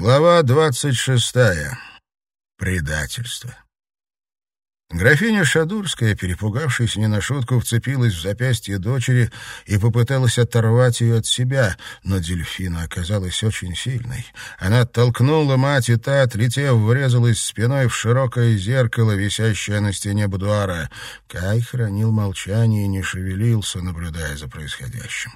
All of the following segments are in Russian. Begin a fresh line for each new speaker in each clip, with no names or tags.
Глава двадцать шестая. Предательство. Графиня Шадурская, перепугавшись не на шутку, вцепилась в запястье дочери и попыталась оторвать ее от себя, но дельфина оказалась очень сильной. Она оттолкнула мать, и та, отлетев, врезалась спиной в широкое зеркало, висящее на стене будуара. Кай хранил молчание и не шевелился, наблюдая за происходящим.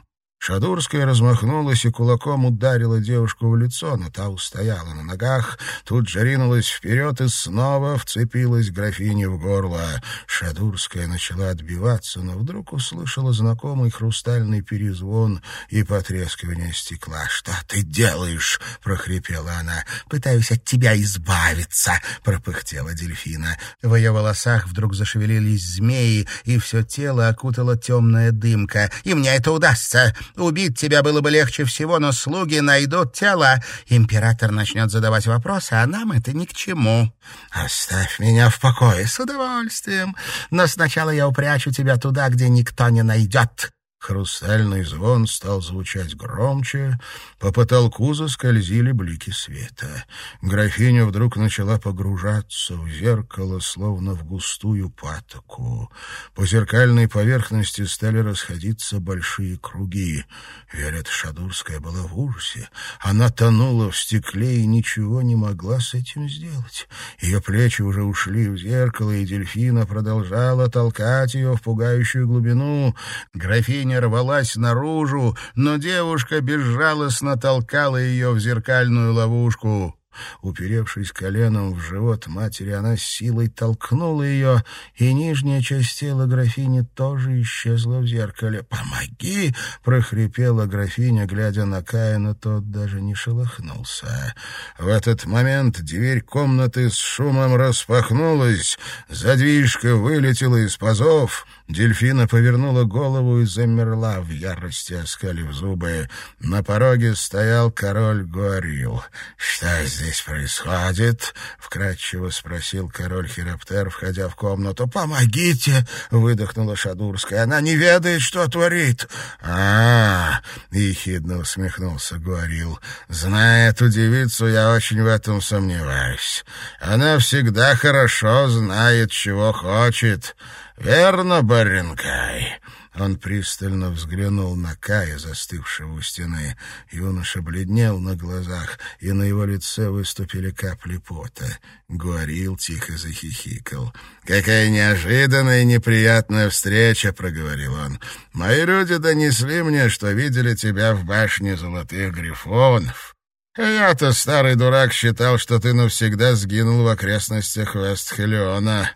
Шадурская размахнулась и кулаком ударила девушку в лицо, но та устояла на ногах, тут же ринулась вперед и снова вцепилась графине в горло. Шадурская начала отбиваться, но вдруг услышала знакомый хрустальный перезвон и потрескивание стекла. «Что ты делаешь?» — прохрипела она. «Пытаюсь от тебя избавиться», — пропыхтела дельфина. В ее волосах вдруг зашевелились змеи, и все тело окутала темная дымка. «И мне это удастся!» Убить тебя было бы легче всего, но слуги найдут тело. Император начнет задавать вопросы, а нам это ни к чему. Оставь меня в покое с удовольствием. Но сначала я упрячу тебя туда, где никто не найдет. Хрустальный звон стал звучать громче, по потолку заскользили блики света. Графиня вдруг начала погружаться в зеркало, словно в густую патоку. По зеркальной поверхности стали расходиться большие круги. Виолетта Шадурская была в ужасе. Она тонула в стекле и ничего не могла с этим сделать. Ее плечи уже ушли в зеркало, и дельфина продолжала толкать ее в пугающую глубину. Графиня Таня рвалась наружу, но девушка безжалостно толкала ее в зеркальную ловушку. Уперевшись коленом в живот матери, она с силой толкнула ее, и нижняя часть тела графини тоже исчезла в зеркале. «Помоги!» — прохрипела графиня, глядя на Каина, тот даже не шелохнулся. В этот момент дверь комнаты с шумом распахнулась, задвижка вылетела из пазов, дельфина повернула голову и замерла в ярости, оскалив зубы. На пороге стоял король Горил. «Что здесь?» Здесь происходит?» — вкратчиво спросил король Хироптер, входя в комнату. «Помогите!» — выдохнула Шадурская. «Она не ведает, что творит!» «А-а-а!» — ехидно усмехнулся Гуарил. «Зная эту девицу, я очень в этом сомневаюсь. Она всегда хорошо знает, чего хочет. Верно, Баренкай?» Он пристально взглянул на Кая, застывшего у стены. Юноша бледнел на глазах, и на его лице выступили капли пота. Гуарил тихо захихикал. «Какая неожиданная и неприятная встреча!» — проговорил он. «Мои люди донесли мне, что видели тебя в башне золотых грифонов». Я-то, старый дурак, считал, что ты навсегда сгинул в окрестностях Вестхелиона.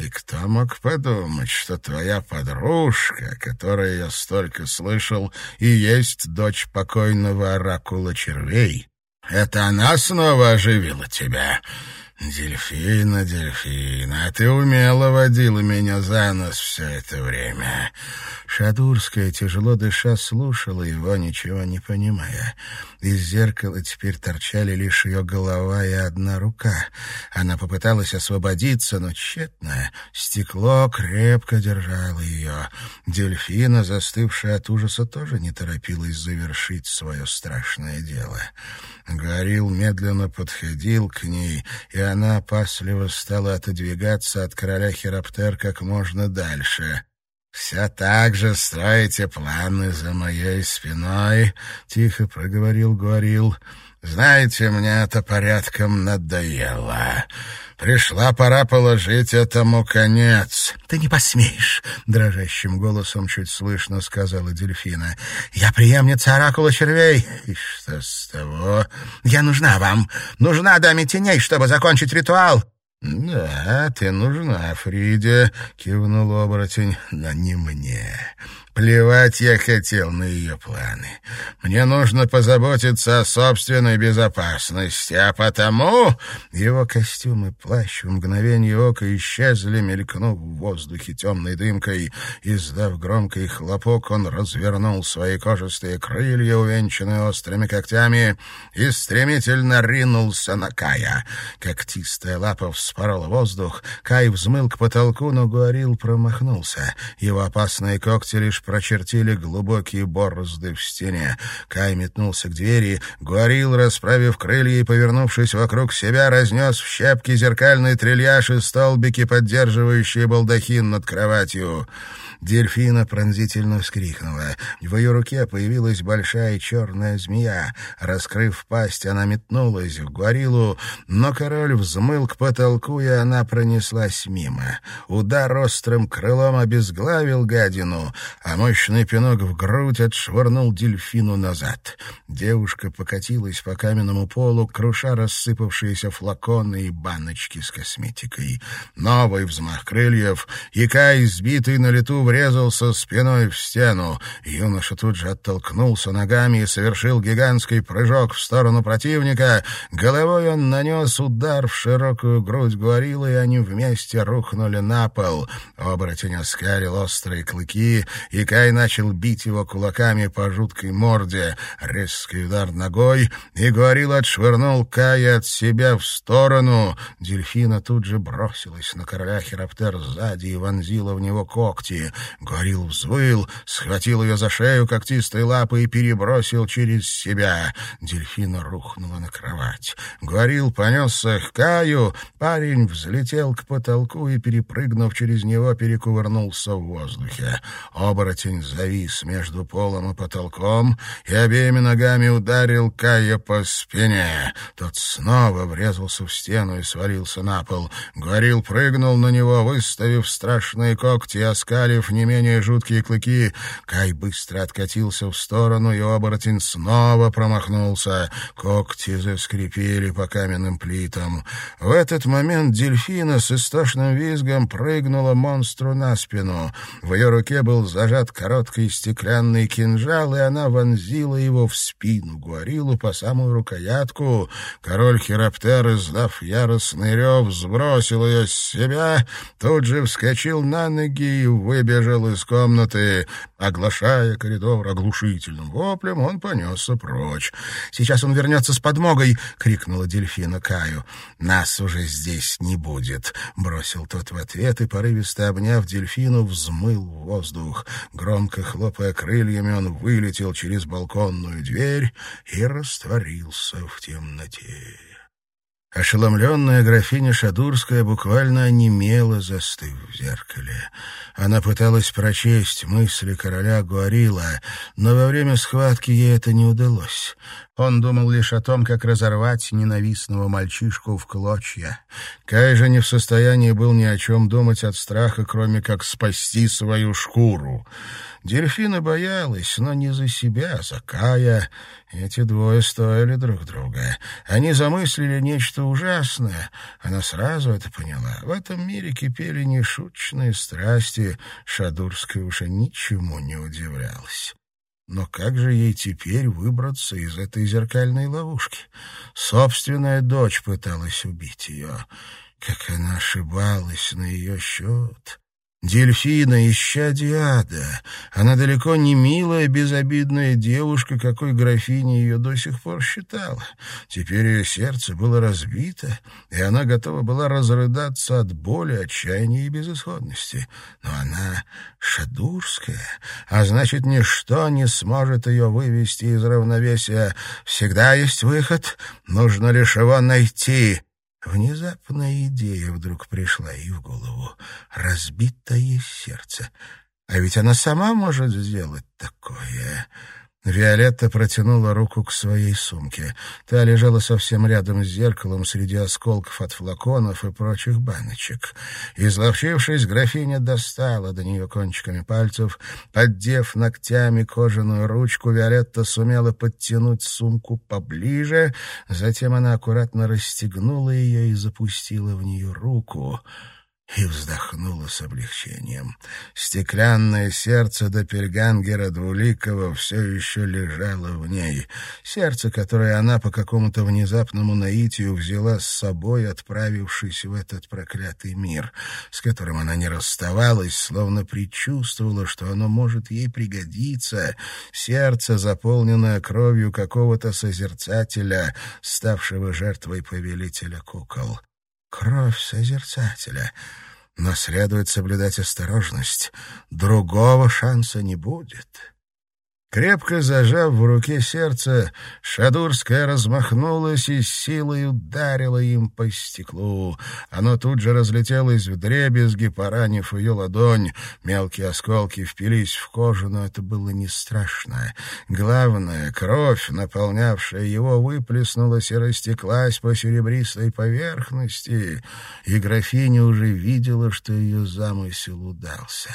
И кто мог подумать, что твоя подружка, которой я столько слышал, и есть дочь покойного оракула червей? Это она снова оживила тебя?» «Дельфина, дельфина, ты умело водила меня за нос все это время». Шадурская, тяжело дыша, слушала его, ничего не понимая. Из зеркала теперь торчали лишь ее голова и одна рука. Она попыталась освободиться, но тщетно. Стекло крепко держало ее. Дельфина, застывшая от ужаса, тоже не торопилась завершить свое страшное дело. Горил медленно подходил к ней, и она опасливо стала отодвигаться от короля Хироптер как можно дальше. «Все так же строите планы за моей спиной», — тихо проговорил Горил. «Знаете, мне это порядком надоело. Пришла пора положить этому конец». «Ты не посмеешь», — дрожащим голосом чуть слышно сказала дельфина. «Я преемница оракула червей». «И что с того?» «Я нужна вам. Нужна даме теней, чтобы закончить ритуал». «Да, ты нужна, Фриде», — кивнул оборотень, — «но не мне. Плевать я хотел на ее планы. Мне нужно позаботиться о собственной безопасности, а потому...» Его костюм и плащ в мгновение ока исчезли, мелькнув в воздухе темной дымкой. Издав громкий хлопок, он развернул свои кожистые крылья, увенчанные острыми когтями, и стремительно ринулся на Кая. Когтистая лапа вспорола воздух. Кай взмыл к потолку, но Гуарил промахнулся. Его опасные когти лишь лишь прочертили глубокие борозды в стене. Кай метнулся к двери, Гуарил, расправив крылья и повернувшись вокруг себя, разнес в щепки зеркальный трильяж и столбики, поддерживающие балдахин над кроватью. Дельфина пронзительно вскрикнула. В ее руке появилась большая черная змея. Раскрыв пасть, она метнулась в гориллу, но король взмыл к потолку, и она пронеслась мимо. Удар острым крылом обезглавил гадину, мощный пинок в грудь отшвырнул дельфину назад. Девушка покатилась по каменному полу, круша рассыпавшиеся флаконы и баночки с косметикой. Новый взмах крыльев, и Кай, сбитый на лету, врезался спиной в стену. Юноша тут же оттолкнулся ногами и совершил гигантский прыжок в сторону противника. Головой он нанес удар в широкую грудь гориллы, и они вместе рухнули на пол. Оборотень оскалил острые клыки, и Кай начал бить его кулаками по жуткой морде. Резкий удар ногой, и горилла отшвырнул Кая от себя в сторону. Дельфина тут же бросилась на короля Хироптер сзади и вонзила в него когти. Горилл взвыл, схватил ее за шею когтистой лапой и перебросил через себя. Дельфина рухнула на кровать. Горилл понесся к Каю. Парень взлетел к потолку и, перепрыгнув через него, перекувырнулся в воздухе. Оборотень завис между полом и потолком и обеими ногами ударил Кая по спине. Тот снова врезался в стену и свалился на пол. Горилл прыгнул на него, выставив страшные когти и оскалив не менее жуткие клыки. Кай быстро откатился в сторону, и оборотень снова промахнулся. Когти заскрипели по каменным плитам. В этот момент дельфина с истошным визгом прыгнула монстру на спину. В ее руке был зажат короткий стеклянный кинжал, и она вонзила его в спину Гуарилу по самую рукоятку. Король Хироптер, издав яростный рев, сбросил ее с себя, тут же вскочил на ноги и выбежал из комнаты. Оглашая коридор оглушительным воплем, он понесся прочь. «Сейчас он вернется с подмогой!» — крикнула дельфина Каю. «Нас уже здесь не будет!» — бросил тот в ответ и, порывисто обняв дельфину, взмыл в воздух. Громко хлопая крыльями, он вылетел через балконную дверь и растворился в темноте. Ошеломленная графиня Шадурская буквально онемела, застыв в зеркале. Она пыталась прочесть мысли короля Гуарила, но во время схватки ей это не удалось. Он думал лишь о том, как разорвать ненавистного мальчишку в клочья. Кай же не в состоянии был ни о чем думать от страха, кроме как спасти свою шкуру. Дельфина боялась, но не за себя, а за Кая. Эти двое стоили друг друга. Они замыслили нечто ужасное. Она сразу это поняла. В этом мире кипели нешуточные страсти. Шадурская уже ничему не удивлялась. Но как же ей теперь выбраться из этой зеркальной ловушки? Собственная дочь пыталась убить ее. Как она ошибалась на ее счет. Дельфина, ища Диада. Она далеко не милая, безобидная девушка, какой графиня ее до сих пор считала. Теперь ее сердце было разбито, и она готова была разрыдаться от боли, отчаяния и безысходности. Но она шадурская, а значит, ничто не сможет ее вывести из равновесия. Всегда есть выход, нужно лишь его найти. Внезапная идея вдруг пришла ей в голову. Разбитое сердце. А ведь она сама может сделать такое. Виолетта протянула руку к своей сумке. Та лежала совсем рядом с зеркалом среди осколков от флаконов и прочих баночек. Изловчившись, графиня достала до нее кончиками пальцев. Поддев ногтями кожаную ручку, Виолетта сумела подтянуть сумку поближе. Затем она аккуратно расстегнула ее и запустила в нее руку и вздохнула с облегчением. Стеклянное сердце Доппельгангера Двуликова все еще лежало в ней. Сердце, которое она по какому-то внезапному наитию взяла с собой, отправившись в этот проклятый мир, с которым она не расставалась, словно предчувствовала, что оно может ей пригодиться. Сердце, заполненное кровью какого-то созерцателя, ставшего жертвой повелителя кукол. Кровь созерцателя. но следует соблюдать осторожность. Другого шанса не будет. Крепко зажав в руке сердце, Шадурская размахнулась и силой ударила им по стеклу. Оно тут же разлетелось в дребезги, поранив ее ладонь. Мелкие осколки впились в кожу, но это было не страшно. Главное, кровь, наполнявшая его, выплеснулась и растеклась по серебристой поверхности, и графиня уже видела, что ее замысел удался.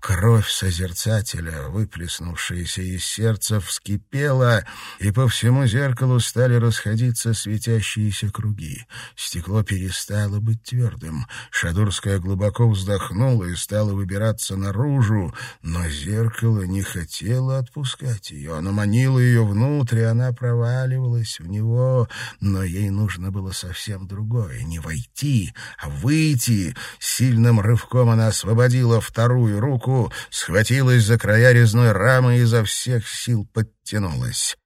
Кровь созерцателя, выплеснувшаяся из сердца вскипело, и по всему зеркалу стали расходиться светящиеся круги. Стекло перестало быть твердым. Шадурская глубоко вздохнула и стала выбираться наружу, но зеркало не хотело отпускать ее. Оно манило ее внутрь, и она проваливалась в него, но ей нужно было совсем другое — не войти, а выйти. Сильным рывком она освободила вторую руку, схватилась за края резной рамы и за всех сил подтянулась.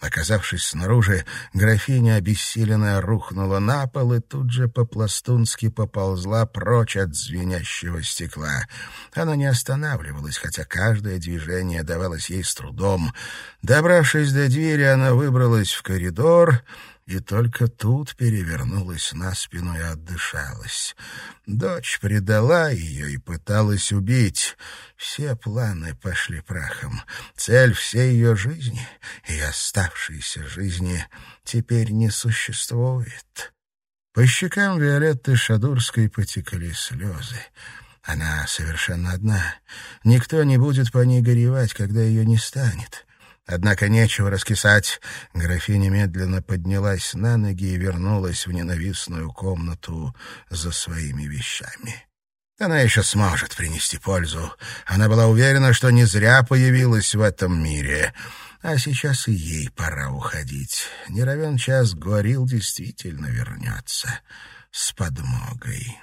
Оказавшись снаружи, графиня обессиленная рухнула на пол и тут же по-пластунски поползла прочь от звенящего стекла. Она не останавливалась, хотя каждое движение давалось ей с трудом. Добравшись до двери, она выбралась в коридор и только тут перевернулась на спину и отдышалась. Дочь предала ее и пыталась убить. Все планы пошли прахом. Цель всей ее жизни и оставшейся жизни теперь не существует. По щекам Виолетты Шадурской потекли слезы. Она совершенно одна. Никто не будет по ней горевать, когда ее не станет. Однако нечего раскисать. Графиня медленно поднялась на ноги и вернулась в ненавистную комнату за своими вещами. Она еще сможет принести пользу. Она была уверена, что не зря появилась в этом мире. А сейчас и ей пора уходить. Не равен час Гуарил действительно вернется с подмогой.